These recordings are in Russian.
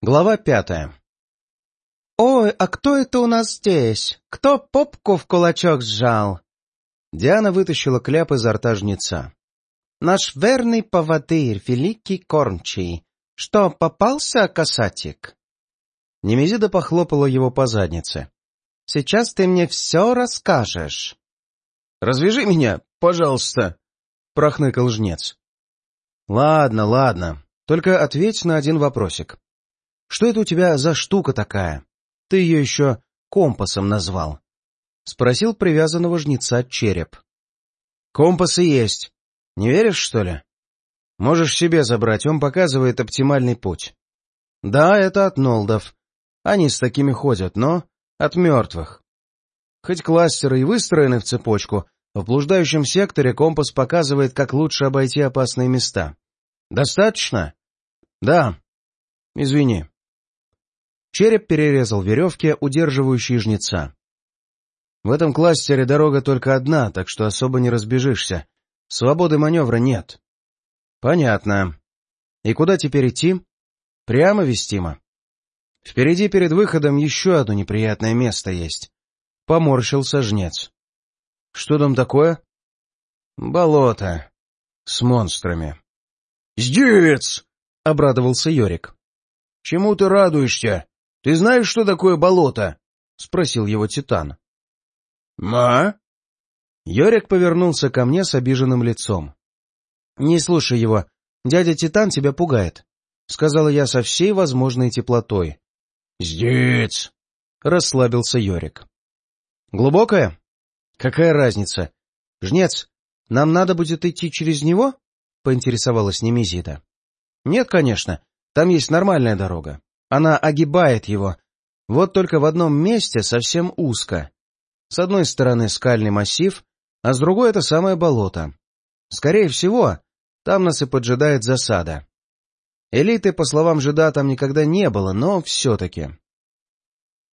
Глава пятая. «Ой, а кто это у нас здесь? Кто попку в кулачок сжал?» Диана вытащила кляп изо рта жнеца. «Наш верный поводырь, великий кормчий. Что, попался касатик?» Немезида похлопала его по заднице. «Сейчас ты мне все расскажешь». «Развяжи меня, пожалуйста», — прохныкал жнец. «Ладно, ладно, только ответь на один вопросик. Что это у тебя за штука такая? Ты ее еще компасом назвал. Спросил привязанного жнеца череп. Компасы есть. Не веришь, что ли? Можешь себе забрать, он показывает оптимальный путь. Да, это от нолдов. Они с такими ходят, но от мертвых. Хоть кластеры и выстроены в цепочку, в блуждающем секторе компас показывает, как лучше обойти опасные места. Достаточно? Да. Извини. Череп перерезал веревки, удерживающие жнеца. В этом кластере дорога только одна, так что особо не разбежишься. Свободы маневра нет. Понятно. И куда теперь идти? Прямо вестимо. Впереди перед выходом еще одно неприятное место есть. Поморщился жнец. Что там такое? Болото. С монстрами. «Здец!» — обрадовался Йорик. «Чему ты радуешься? Ты знаешь, что такое болото? — спросил его Титан. — Ма? Йорик повернулся ко мне с обиженным лицом. — Не слушай его. Дядя Титан тебя пугает, — сказала я со всей возможной теплотой. — Здец! — расслабился Йорик. — Глубокая? Какая разница? Жнец, нам надо будет идти через него? — поинтересовалась Немезида. — Нет, конечно. Там есть нормальная дорога. Она огибает его. Вот только в одном месте совсем узко. С одной стороны скальный массив, а с другой это самое болото. Скорее всего, там нас и поджидает засада. Элиты, по словам Жида, там никогда не было, но все-таки.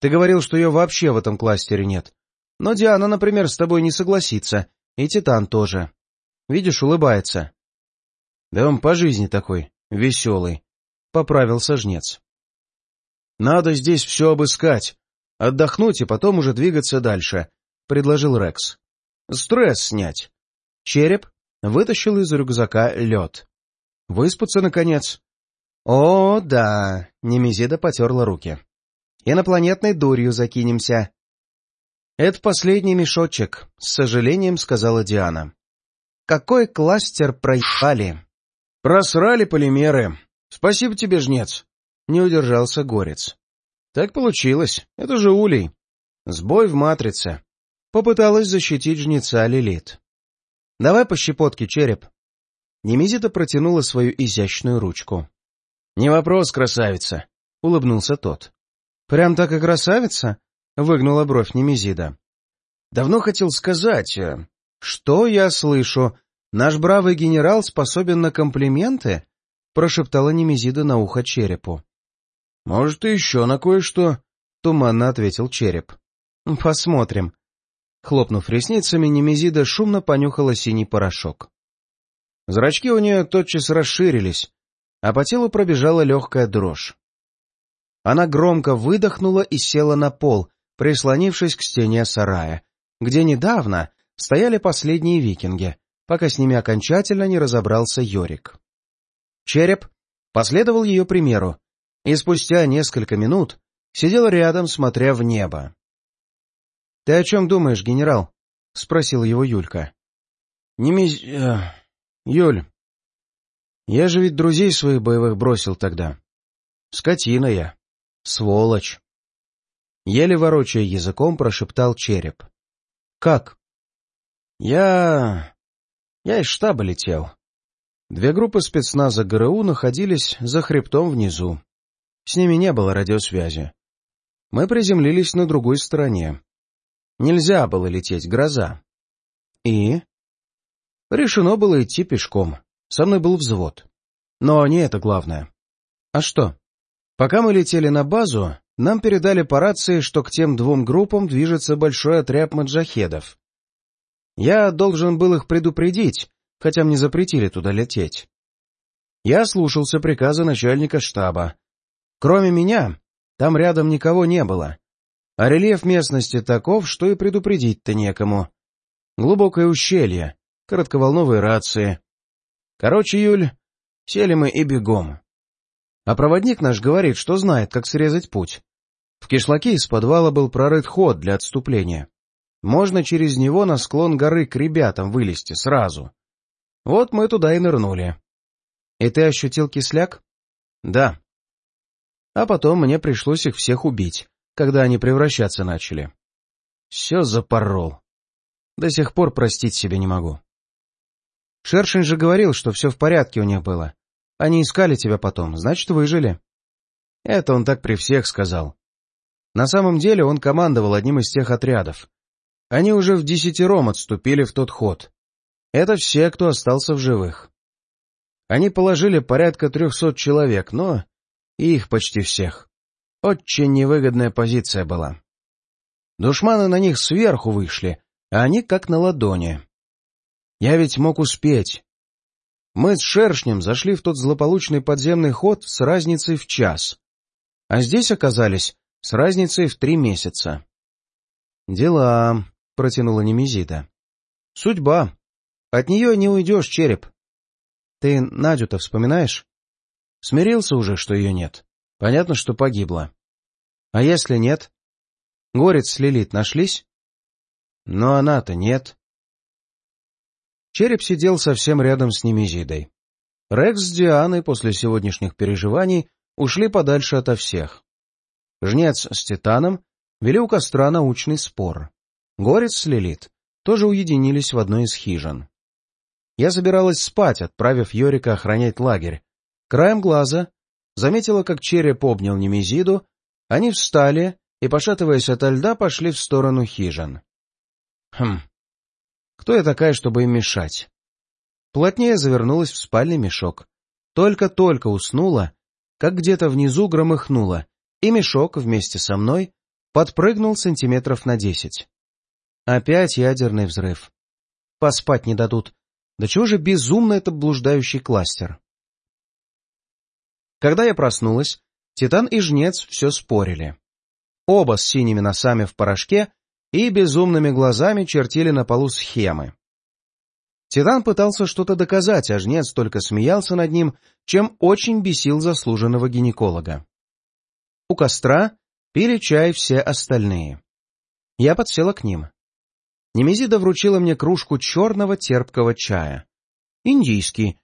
Ты говорил, что ее вообще в этом кластере нет. Но Диана, например, с тобой не согласится, и Титан тоже. Видишь, улыбается. Да он по жизни такой, веселый, — поправился жнец. «Надо здесь все обыскать, отдохнуть и потом уже двигаться дальше», — предложил Рекс. «Стресс снять». Череп вытащил из рюкзака лед. «Выспаться, наконец». «О, да», — Немезида потерла руки. «Инопланетной дурью закинемся». «Это последний мешочек», — с сожалением сказала Диана. «Какой кластер проехали?» «Просрали полимеры. Спасибо тебе, жнец», не удержался Горец. Так получилось. Это же улей. Сбой в матрице. Попыталась защитить жнеца Лилит. Давай по щепотке, череп. Немезита протянула свою изящную ручку. Не вопрос, красавица, улыбнулся тот. Прям так и красавица? Выгнула бровь Немезида. Давно хотел сказать, э, что я слышу. Наш бравый генерал способен на комплименты? Прошептала Немезида на ухо черепу. — Может, и еще на кое-что, — туманно ответил череп. — Посмотрим. Хлопнув ресницами, Немезида шумно понюхала синий порошок. Зрачки у нее тотчас расширились, а по телу пробежала легкая дрожь. Она громко выдохнула и села на пол, прислонившись к стене сарая, где недавно стояли последние викинги, пока с ними окончательно не разобрался Йорик. Череп последовал ее примеру и спустя несколько минут сидел рядом, смотря в небо. — Ты о чем думаешь, генерал? — спросил его Юлька. — Не миз... Э, Юль, я же ведь друзей своих боевых бросил тогда. Скотина я. Сволочь. Еле ворочая языком, прошептал череп. — Как? — Я... Я из штаба летел. Две группы спецназа ГРУ находились за хребтом внизу. С ними не было радиосвязи. Мы приземлились на другой стороне. Нельзя было лететь, гроза. И? Решено было идти пешком. Со мной был взвод. Но не это главное. А что? Пока мы летели на базу, нам передали по рации, что к тем двум группам движется большой отряд маджахедов. Я должен был их предупредить, хотя мне запретили туда лететь. Я слушался приказа начальника штаба, Кроме меня, там рядом никого не было. А рельеф местности таков, что и предупредить-то некому. Глубокое ущелье, коротковолновые рации. Короче, Юль, сели мы и бегом. А проводник наш говорит, что знает, как срезать путь. В кишлаке из подвала был прорыт ход для отступления. Можно через него на склон горы к ребятам вылезти сразу. Вот мы туда и нырнули. И ты ощутил кисляк? Да. А потом мне пришлось их всех убить, когда они превращаться начали. Все запорол. До сих пор простить себе не могу. Шершин же говорил, что все в порядке у них было. Они искали тебя потом, значит, выжили. Это он так при всех сказал. На самом деле он командовал одним из тех отрядов, они уже в десятером отступили в тот ход. Это все, кто остался в живых. Они положили порядка трехсот человек, но и их почти всех. Очень невыгодная позиция была. Душманы на них сверху вышли, а они как на ладони. Я ведь мог успеть. Мы с Шершнем зашли в тот злополучный подземный ход с разницей в час, а здесь оказались с разницей в три месяца. Дела. — протянула Немезида. — Судьба. От нее не уйдешь, череп. Ты Надю-то вспоминаешь? Смирился уже, что ее нет. Понятно, что погибла. А если нет? Горец с Лилит нашлись? Но она-то нет. Череп сидел совсем рядом с Немезидой. Рекс с Дианой после сегодняшних переживаний ушли подальше ото всех. Жнец с Титаном вели у костра научный спор. Горец с Лилит тоже уединились в одной из хижин. Я собиралась спать, отправив Йорика охранять лагерь. Краем глаза заметила, как череп обнял Немезиду, они встали и, пошатываясь ото льда, пошли в сторону хижин. Хм, кто я такая, чтобы им мешать? Плотнее завернулась в спальный мешок. Только-только уснула, как где-то внизу громыхнуло, и мешок вместе со мной подпрыгнул сантиметров на десять. Опять ядерный взрыв. Поспать не дадут. Да чего же безумно этот блуждающий кластер? Когда я проснулась, Титан и Жнец все спорили. Оба с синими носами в порошке и безумными глазами чертили на полу схемы. Титан пытался что-то доказать, а Жнец только смеялся над ним, чем очень бесил заслуженного гинеколога. У костра пили чай все остальные. Я подсела к ним. Немезида вручила мне кружку черного терпкого чая. Индийский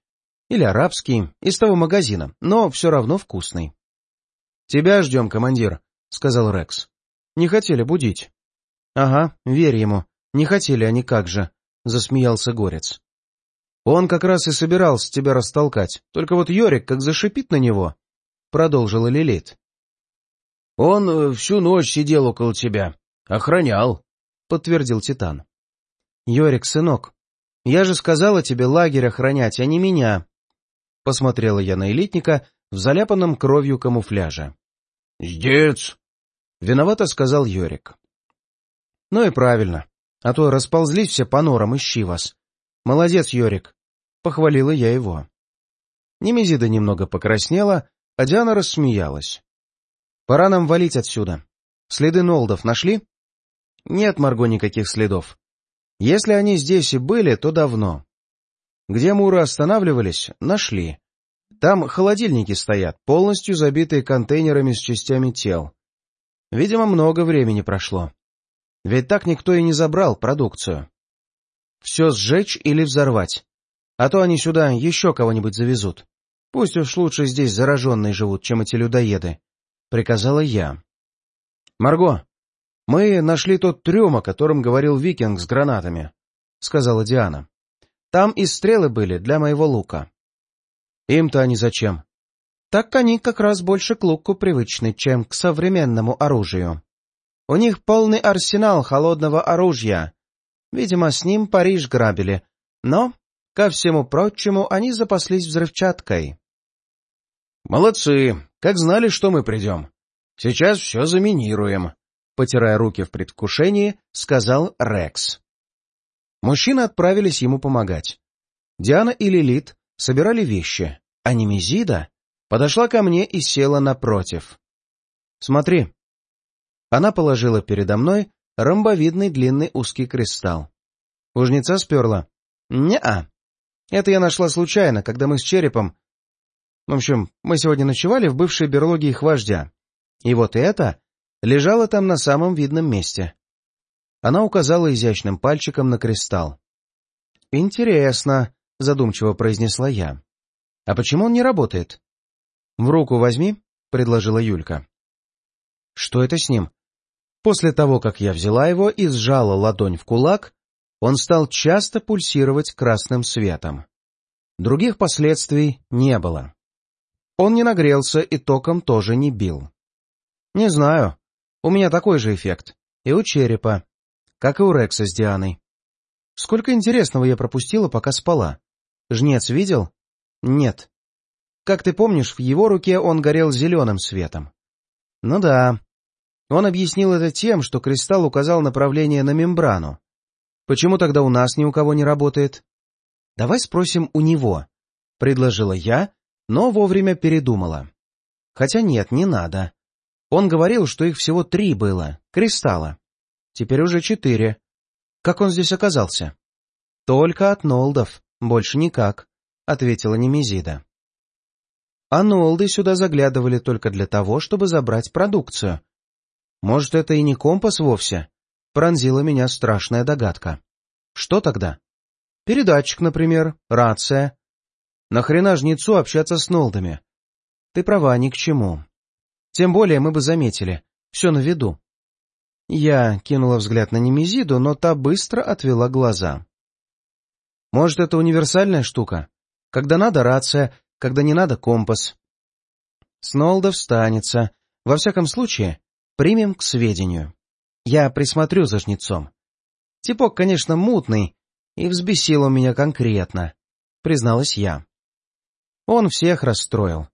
или арабский, из того магазина, но все равно вкусный. — Тебя ждем, командир, — сказал Рекс. — Не хотели будить. — Ага, верь ему. Не хотели они как же, — засмеялся Горец. — Он как раз и собирался тебя растолкать, только вот Йорик как зашипит на него, — продолжила Лилит. — Он э, всю ночь сидел около тебя, охранял, подтвердил Титан. «Йорик, сынок, я же сказала тебе лагерь охранять, а не меня!» Посмотрела я на элитника в заляпанном кровью камуфляже. «Здец!» — виновато сказал Йорик. «Ну и правильно, а то расползлись все по норам, ищи вас. Молодец, Йорик!» — похвалила я его. Немезида немного покраснела, а Диана рассмеялась. «Пора нам валить отсюда. Следы Нолдов нашли?» Нет, Марго, никаких следов. Если они здесь и были, то давно. Где муры останавливались, нашли. Там холодильники стоят, полностью забитые контейнерами с частями тел. Видимо, много времени прошло. Ведь так никто и не забрал продукцию. Все сжечь или взорвать. А то они сюда еще кого-нибудь завезут. Пусть уж лучше здесь зараженные живут, чем эти людоеды. Приказала я. — Марго, «Мы нашли тот трюм, о котором говорил викинг с гранатами», — сказала Диана. «Там и стрелы были для моего лука». «Им-то они зачем?» «Так они как раз больше к луку привычны, чем к современному оружию. У них полный арсенал холодного оружия. Видимо, с ним Париж грабили. Но, ко всему прочему, они запаслись взрывчаткой». «Молодцы! Как знали, что мы придем. Сейчас все заминируем», потирая руки в предвкушении, сказал Рекс. Мужчины отправились ему помогать. Диана и Лилит собирали вещи, а Немезида Подошла ко мне и села напротив. «Смотри». Она положила передо мной ромбовидный длинный узкий кристалл. У жнеца сперла. «Не-а. Это я нашла случайно, когда мы с черепом... В общем, мы сегодня ночевали в бывшей берлоге их вождя. И вот это лежало там на самом видном месте. Она указала изящным пальчиком на кристалл. «Интересно», — задумчиво произнесла я. «А почему он не работает?» «В руку возьми», — предложила Юлька. «Что это с ним?» После того, как я взяла его и сжала ладонь в кулак, он стал часто пульсировать красным светом. Других последствий не было. Он не нагрелся и током тоже не бил. Не знаю, у меня такой же эффект. И у черепа, как и у Рекса с Дианой. Сколько интересного я пропустила, пока спала. Жнец видел? Нет. Как ты помнишь, в его руке он горел зеленым светом. Ну да. Он объяснил это тем, что кристалл указал направление на мембрану. Почему тогда у нас ни у кого не работает? Давай спросим у него, — предложила я, но вовремя передумала. Хотя нет, не надо. Он говорил, что их всего три было, кристалла. Теперь уже четыре. Как он здесь оказался? Только от Нолдов, больше никак, — ответила Немезида. А Нолды сюда заглядывали только для того, чтобы забрать продукцию. Может, это и не компас вовсе, пронзила меня страшная догадка. Что тогда? Передатчик, например, рация. Нахрена жнецу общаться с Нолдами? Ты права, ни к чему. Тем более мы бы заметили. Все на виду. Я кинула взгляд на Немезиду, но та быстро отвела глаза. Может, это универсальная штука? Когда надо рация, когда не надо компас. С Нолдов станется. Во всяком случае, примем к сведению. Я присмотрю за жнецом. Типок, конечно, мутный, и взбесил он меня конкретно, призналась я. Он всех расстроил.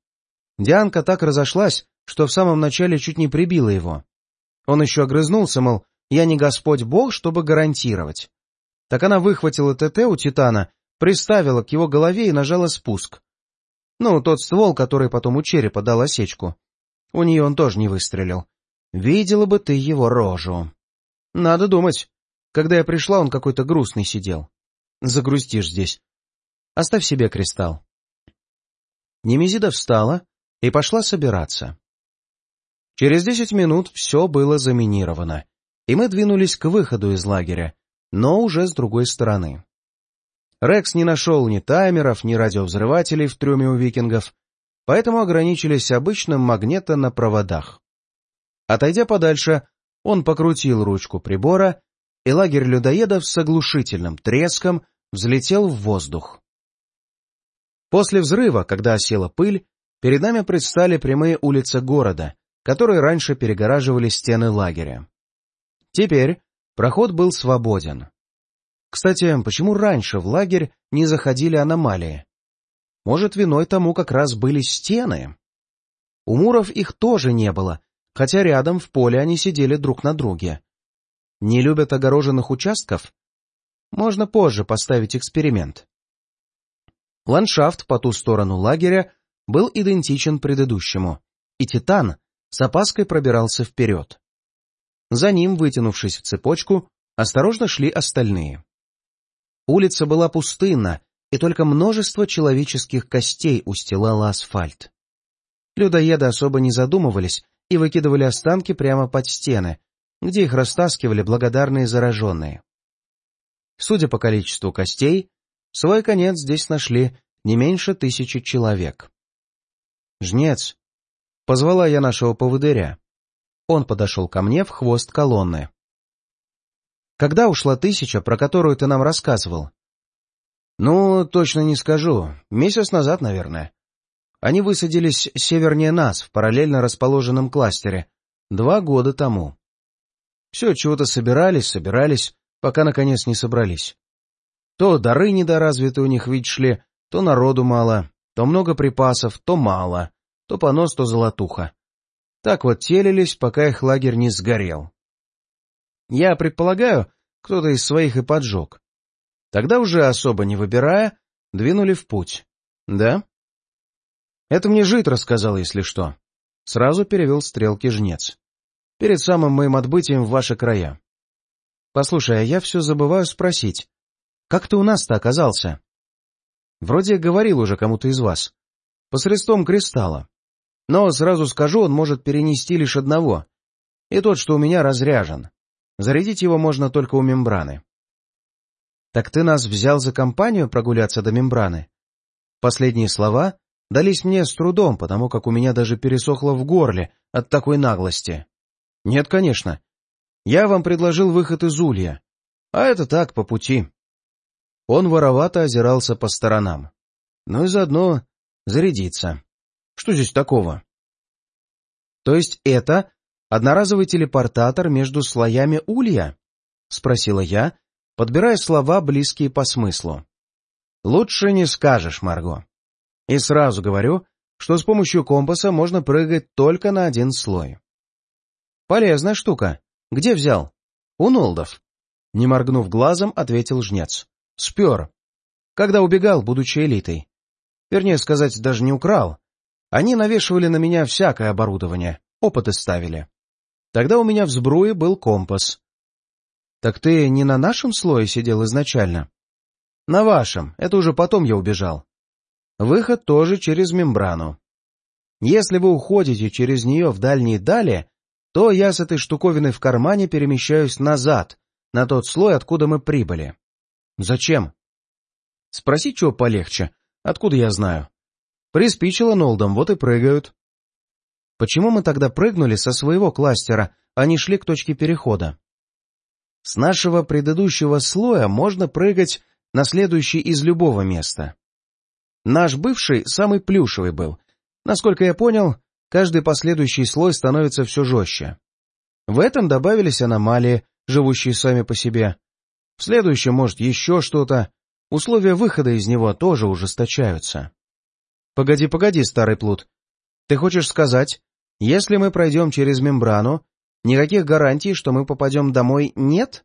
Дианка так разошлась, что в самом начале чуть не прибила его. Он еще огрызнулся, мол, я не Господь Бог, чтобы гарантировать. Так она выхватила ТТ у Титана, приставила к его голове и нажала спуск. Ну, тот ствол, который потом у черепа дал осечку. У нее он тоже не выстрелил. Видела бы ты его рожу. Надо думать. Когда я пришла, он какой-то грустный сидел. Загрустишь здесь. Оставь себе кристалл. Немезида встала и пошла собираться. Через десять минут все было заминировано, и мы двинулись к выходу из лагеря, но уже с другой стороны. Рекс не нашел ни таймеров, ни радиовзрывателей в трюме у викингов, поэтому ограничились обычным магнето на проводах. Отойдя подальше, он покрутил ручку прибора, и лагерь людоедов с оглушительным треском взлетел в воздух. После взрыва, когда осела пыль, перед нами предстали прямые улицы города, которые раньше перегораживали стены лагеря. Теперь проход был свободен. Кстати, почему раньше в лагерь не заходили аномалии? Может, виной тому как раз были стены? У муров их тоже не было, хотя рядом в поле они сидели друг на друге. Не любят огороженных участков? Можно позже поставить эксперимент. Ландшафт по ту сторону лагеря был идентичен предыдущему, и Титан с опаской пробирался вперед. За ним, вытянувшись в цепочку, осторожно шли остальные. Улица была пустынна, и только множество человеческих костей устилало асфальт. Людоеды особо не задумывались и выкидывали останки прямо под стены, где их растаскивали благодарные зараженные. Судя по количеству костей, свой конец здесь нашли не меньше тысячи человек. «Жнец!» — позвала я нашего поводыря. Он подошел ко мне в хвост колонны. «Когда ушла тысяча, про которую ты нам рассказывал?» «Ну, точно не скажу. Месяц назад, наверное. Они высадились севернее нас, в параллельно расположенном кластере, два года тому. Все чего-то собирались, собирались, пока наконец не собрались. То дары недоразвиты у них, видишь ли, то народу мало, то много припасов, то мало, то понос, то золотуха. Так вот телились, пока их лагерь не сгорел. Я предполагаю, кто-то из своих и поджег. Тогда уже особо не выбирая, двинули в путь. Да? Это мне жить рассказал, если что. Сразу перевел стрелки жнец. Перед самым моим отбытием в ваши края. Послушай, а я все забываю спросить. Как ты у нас-то оказался? Вроде говорил уже кому-то из вас. Посредством кристалла. Но, сразу скажу, он может перенести лишь одного. И тот, что у меня разряжен. Зарядить его можно только у мембраны. Так ты нас взял за компанию прогуляться до мембраны? Последние слова дались мне с трудом, потому как у меня даже пересохло в горле от такой наглости. Нет, конечно. Я вам предложил выход из улья. А это так, по пути. Он воровато озирался по сторонам. Ну и заодно зарядиться. Что здесь такого? То есть это одноразовый телепортатор между слоями улья? Спросила я, подбирая слова, близкие по смыслу. Лучше не скажешь, Марго. И сразу говорю, что с помощью компаса можно прыгать только на один слой. Полезная штука. Где взял? У Нолдов. Не моргнув глазом, ответил жнец. Спер. Когда убегал, будучи элитой. Вернее сказать, даже не украл. Они навешивали на меня всякое оборудование, опыты ставили. Тогда у меня в сбруе был компас. Так ты не на нашем слое сидел изначально? На вашем, это уже потом я убежал. Выход тоже через мембрану. Если вы уходите через нее в дальние дали, то я с этой штуковиной в кармане перемещаюсь назад, на тот слой, откуда мы прибыли. Зачем? Спроси, чего полегче. Откуда я знаю? Приспичило Нолдом, вот и прыгают. Почему мы тогда прыгнули со своего кластера, а не шли к точке перехода? С нашего предыдущего слоя можно прыгать на следующий из любого места. Наш бывший самый плюшевый был. Насколько я понял, каждый последующий слой становится все жестче. В этом добавились аномалии, живущие сами по себе. В следующем, может, еще что-то. Условия выхода из него тоже ужесточаются. Погоди, погоди, старый плут. Ты хочешь сказать, если мы пройдем через мембрану, никаких гарантий, что мы попадем домой, нет?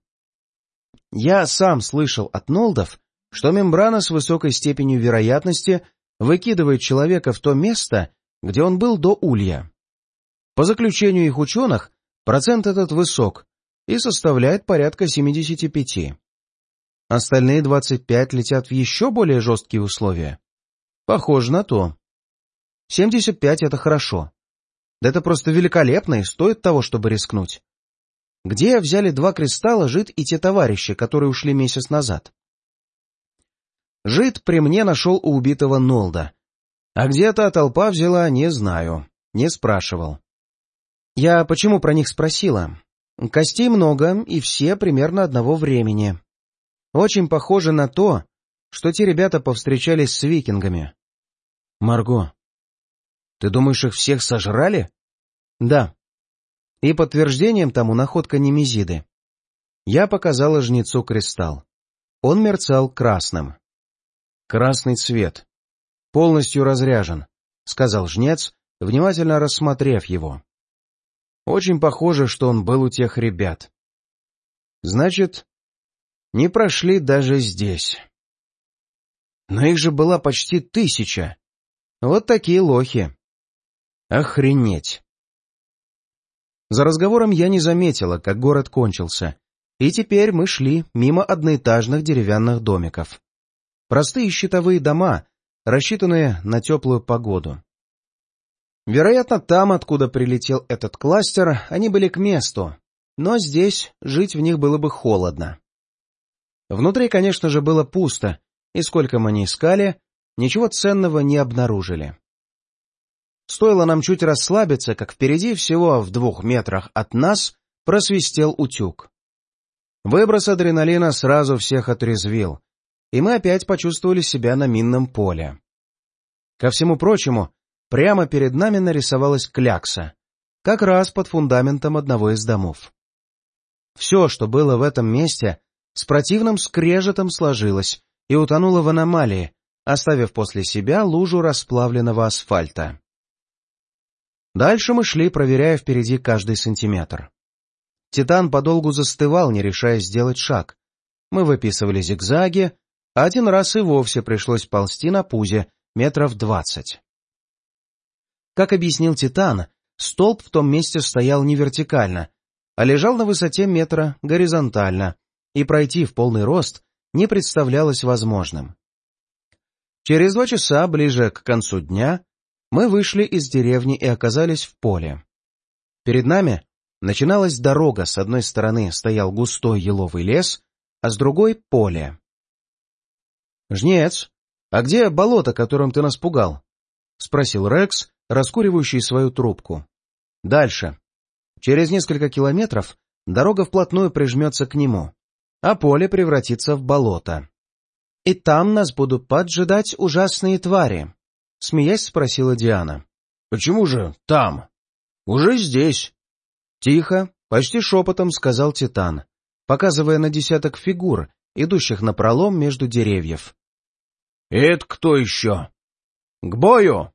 Я сам слышал от Нолдов, что мембрана с высокой степенью вероятности выкидывает человека в то место, где он был до улья. По заключению их ученых, процент этот высок и составляет порядка 75. Остальные 25 летят в еще более жесткие условия. Похоже на то. 75 — это хорошо. Да это просто великолепно и стоит того, чтобы рискнуть. Где взяли два кристалла Жид и те товарищи, которые ушли месяц назад? Жид при мне нашел у убитого Нолда. А где та толпа взяла, не знаю. Не спрашивал. Я почему про них спросила? Костей много, и все примерно одного времени. Очень похоже на то, что те ребята повстречались с викингами. Марго, ты думаешь, их всех сожрали? Да. И подтверждением тому находка Немезиды. Я показала жнецу кристалл. Он мерцал красным. Красный цвет. Полностью разряжен, сказал жнец, внимательно рассмотрев его. Очень похоже, что он был у тех ребят. Значит, не прошли даже здесь. Но их же была почти тысяча. Вот такие лохи. Охренеть. За разговором я не заметила, как город кончился, и теперь мы шли мимо одноэтажных деревянных домиков. Простые щитовые дома, рассчитанные на теплую погоду. Вероятно, там, откуда прилетел этот кластер, они были к месту, но здесь жить в них было бы холодно. Внутри, конечно же, было пусто, и сколько мы ни искали, ничего ценного не обнаружили. Стоило нам чуть расслабиться, как впереди всего в двух метрах от нас просвистел утюг. Выброс адреналина сразу всех отрезвил, и мы опять почувствовали себя на минном поле. Ко всему прочему, прямо перед нами нарисовалась клякса, как раз под фундаментом одного из домов. Все, что было в этом месте, с противным скрежетом сложилось и утонуло в аномалии, оставив после себя лужу расплавленного асфальта. Дальше мы шли, проверяя впереди каждый сантиметр. Титан подолгу застывал, не решая сделать шаг. Мы выписывали зигзаги, один раз и вовсе пришлось ползти на пузе метров двадцать. Как объяснил Титан, столб в том месте стоял не вертикально, а лежал на высоте метра горизонтально, и пройти в полный рост не представлялось возможным. Через два часа, ближе к концу дня, мы вышли из деревни и оказались в поле. Перед нами начиналась дорога, с одной стороны стоял густой еловый лес, а с другой — поле. «Жнец, а где болото, которым ты нас пугал?» — спросил Рекс, раскуривающий свою трубку. «Дальше. Через несколько километров дорога вплотную прижмется к нему, а поле превратится в болото. «И там нас будут поджидать ужасные твари», — смеясь спросила Диана. «Почему же там? Уже здесь». Тихо, почти шепотом сказал Титан, показывая на десяток фигур, идущих на пролом между деревьев. «Это кто еще?» «К бою!»